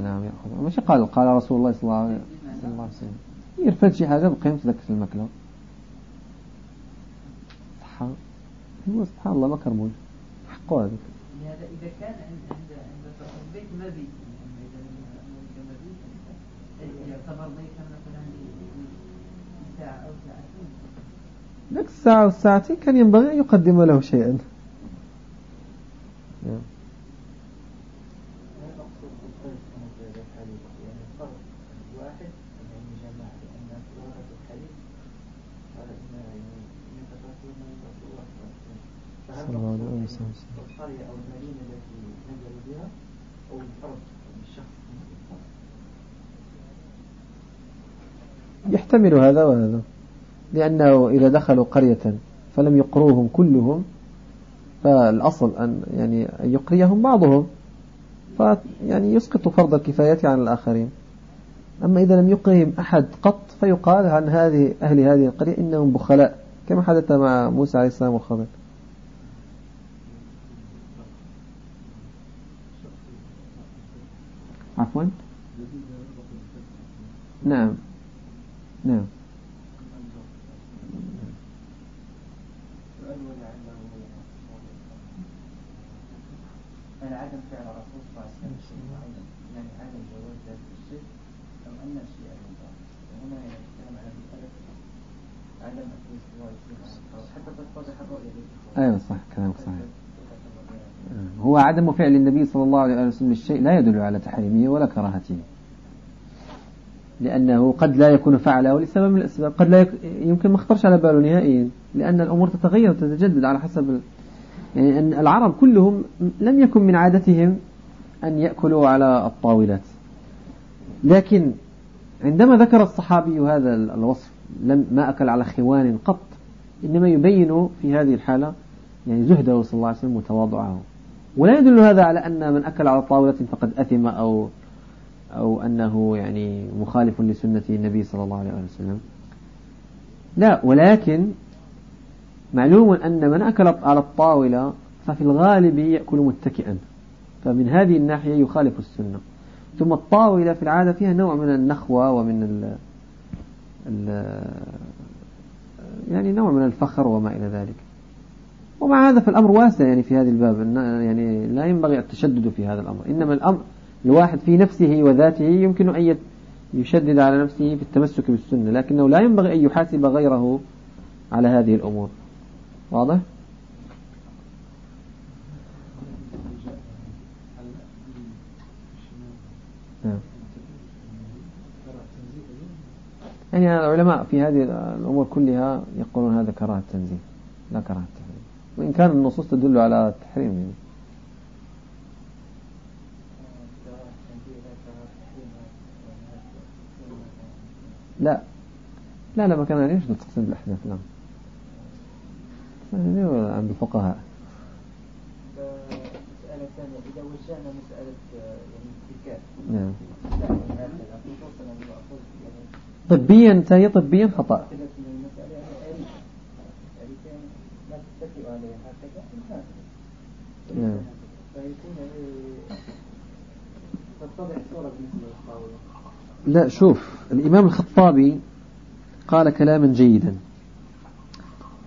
يأخذ مش قال قال رسول الله صلى الله عليه وسلم. يرفد شي حاجة بقيمة ذاك المكلة. صح هو سبحان الله ما كرمون حقه هذاك هذا إذا كان عند عند عند البيت ما بيت إذا يعتبر بيتا مثلا ساعة أو ساعتين لك الساعة والساعتين كان ينبغي أن يقدم له شيئا. نعم. لا أقصد بالقيد كما في هذا الحديث يعني الفرق الواحد يعني جماعة لأن في ورقة الحديث قال إن يعني يتقاتلون من رسول الله صلى الله عليه وسلم فهل صلى الله عليه مقصود وسلم. القرية أو المدينة التي بها أو الشخص يحتمل هذا وهذا. لأنه إذا دخلوا قرية فلم يقروهم كلهم فالأصل أن يعني يقريهم بعضهم. فيعني يسقط فرض الكفاية عن الآخرين. أما إذا لم يقرهم أحد قط فيقال عن هذه أهل هذه القرية إنهم بخلاء كما حدث مع موسى عليه السلام والخضر عفوا. نعم. نعم. يعني عدم فعل الرسول صلى الله عليه وسلم شيء معين يعني عدم جواز ذلك الشيء أو أن الشيء المباح وهنا يتكلم على مسألة عدم القول حتى تتضح الرؤية. أيوة صح كلامك صحيح. هو عدم فعل النبي صلى الله عليه وسلم الشيء لا يدل على تحريمه ولا كراهته. لأنه قد لا يكون فعله لسبب من الأسباب. قد لا يك... يمكن ما اخطرش على باله نهائيا. لأن الأمور تتغير وتتجدد على حسب. يعني أن العرب كلهم لم يكن من عادتهم أن يأكلوا على الطاولات. لكن عندما ذكر الصحابي هذا ال- الوصف لم ما أكل على خوان قط إنما يبين في هذه الحالة يعني زهده صلى الله عليه وسلم وتواضعه. ولا يدل هذا على أن من أكل على طاولة فقد أثم أو أو أنه يعني مخالف لسنة النبي صلى الله عليه وسلم. لا ولكن معلوم أن من أكل على الطاولة ففي الغالب يأكل متكئا فمن هذه الناحية يخالف السنة. ثم الطاولة في العادة فيها نوع من النخوة ومن ال ال يعني نوع من الفخر وما إلى ذلك. ومع هذا فالأمر واسع يعني في هذا الباب يعني لا ينبغي التشدد في هذا الأمر إنما الأمر الواحد في نفسه وذاته يمكن أن يشدد على نفسه في التمسك بالسنة لكنه لا ينبغي أن يحاسب غيره على هذه الأمور واضح؟ نعم. يعني العلماء في هذه الأمور كلها يقولون هذا كراهة تنزيه لا كراهة تحريم وإن كان النصوص تدل على التحريم يعني. لا. لا لا ما كان ليش نتقسم بالأحداث لا هذه عند الفقهاء؟ إذا وجهنا مسألة يعني نعم. يعني يعني طبيا هي طبيا خطأ قلت من المسألة يعني آلية آلية ما لا شوف الإمام الخطابي قال كلاما جيدا.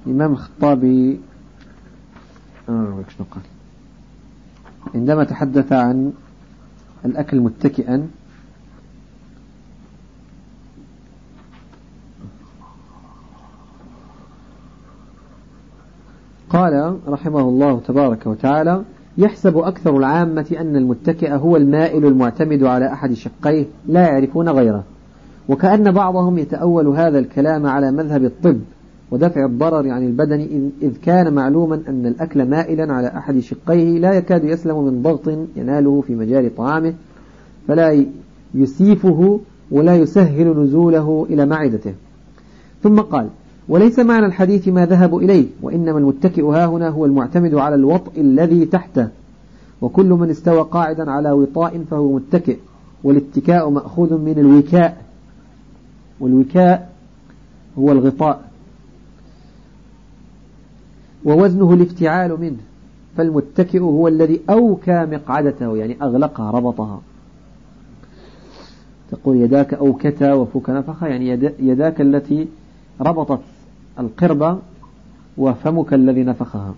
الإمام الخطابي آه شنو قال عندما تحدث عن الأكل متكئا قال رحمه الله تبارك وتعالى يحسب أكثر العامة أن المتكئ هو المائل المعتمد على أحد شقيه لا يعرفون غيره وكأن بعضهم يتأول هذا الكلام على مذهب الطب ودفع الضرر عن البدن إذ- كان معلوما أن الأكل مائلا على أحد شقيه لا يكاد يسلم من ضغط يناله في مجال طعامه فلا يسيفه ولا يسهل نزوله إلى معدته. ثم قال وليس معنى الحديث ما ذهب إليه وإنما المتكئ ها هنا هو المعتمد على الوطء الذي تحته. وكل من استوى قاعدا على وطاء فهو متكئ والاتكاء مأخوذ من الوكاء. والوكاء هو الغطاء. ووزنه الافتعال منه. فالمتكئ هو الذي أوكى مقعدته يعني أغلقها ربطها. تقول يداك أوكتا وفك نفخة يعني يد- يداك التي ربطت. القربة وفمك الذي نفخها.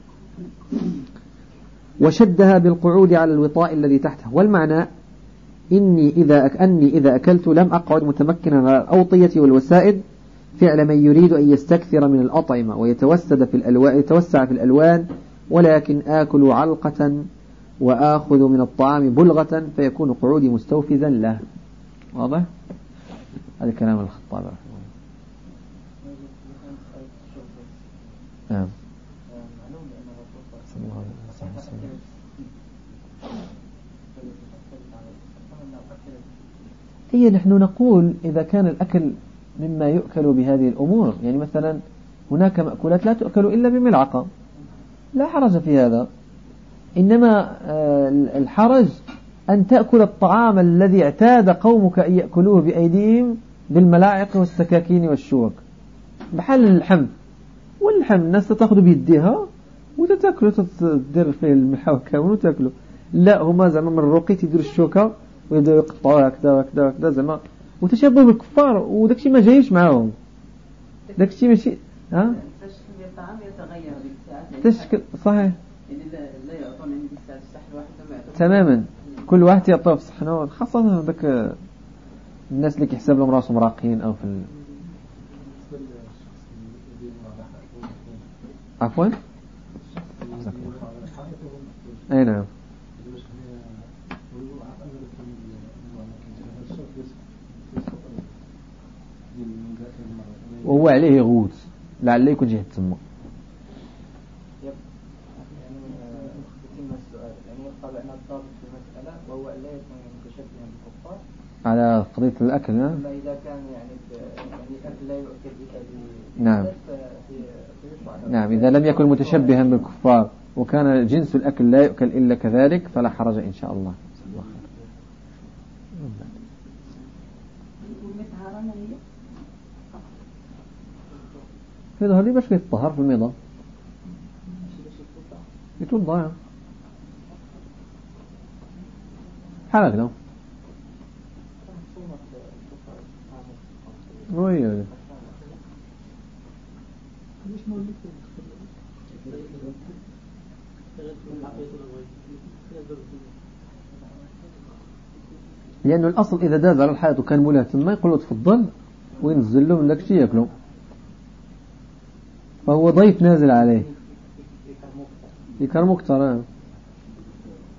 وشدها بالقعود على الوطاء الذي تحته والمعنى إني إذا أك أني إذا أكلت لم أقعد متمكنا على الأوطية والوسائد. فعل من يريد أن يستكثر من الأطعمة ويتوسد في الألوان يتوسع في الألوان ولكن آكل علقة وآخذ من الطعام بلغة فيكون قعودي مستوفزا له. واضح؟ هذا كلام الخطاب رحمه الله نعم. هي نحن نقول إذا كان الأكل مما يؤكل بهذه الأمور يعني مثلا هناك مأكولات لا تؤكل إلا بملعقة. لا حرج في هذا. إنما آه، الحرج أن تأكل الطعام الذي اعتاد قومك أن يأكلوه بأيديهم بالملاعق والسكاكين والشوك. بحال اللحم واللحم الناس تأخذ بيديها وتتاكلوا تدير فيه الملح والكامل وتاكلوا لا هما زعما من الرقي تيديروا الشوكة ويبداو يقطعوها هكذا وهكذا وهكذا زعما. وتشابه بالكفار وداكشي ما جايش معاهم. داكشي ماشي ها؟ تشكل صحيح. تماما. كل واحد يعطيه في الصحنة خاصة ذاك الناس اللي كيحسب لهم راسهم راقيين أو في عفوا. أي نعم. وهو عليه يغوت لعله يكون جهة تما. على قضية الأكل نعم. إذا كان يعني ب- يعني الأكل لا يؤكل بهذه نعم. نعم إذا لم يكن متشبها بالكفار وكان جنس الأكل لا يؤكل إلا كذلك فلا حرج إن شاء الله. جزاك الله خير والمطهرة هي في ظهر لي باش كيتطهر في الميضة يتوضا. بحال هكذا وي لأنه الأصل إذا داز على الحياة وكان مولاة تما يقول له تفضل وينزل له من داك الشيء ياكله فهو ضيف نازل عليه. يكرمه كتر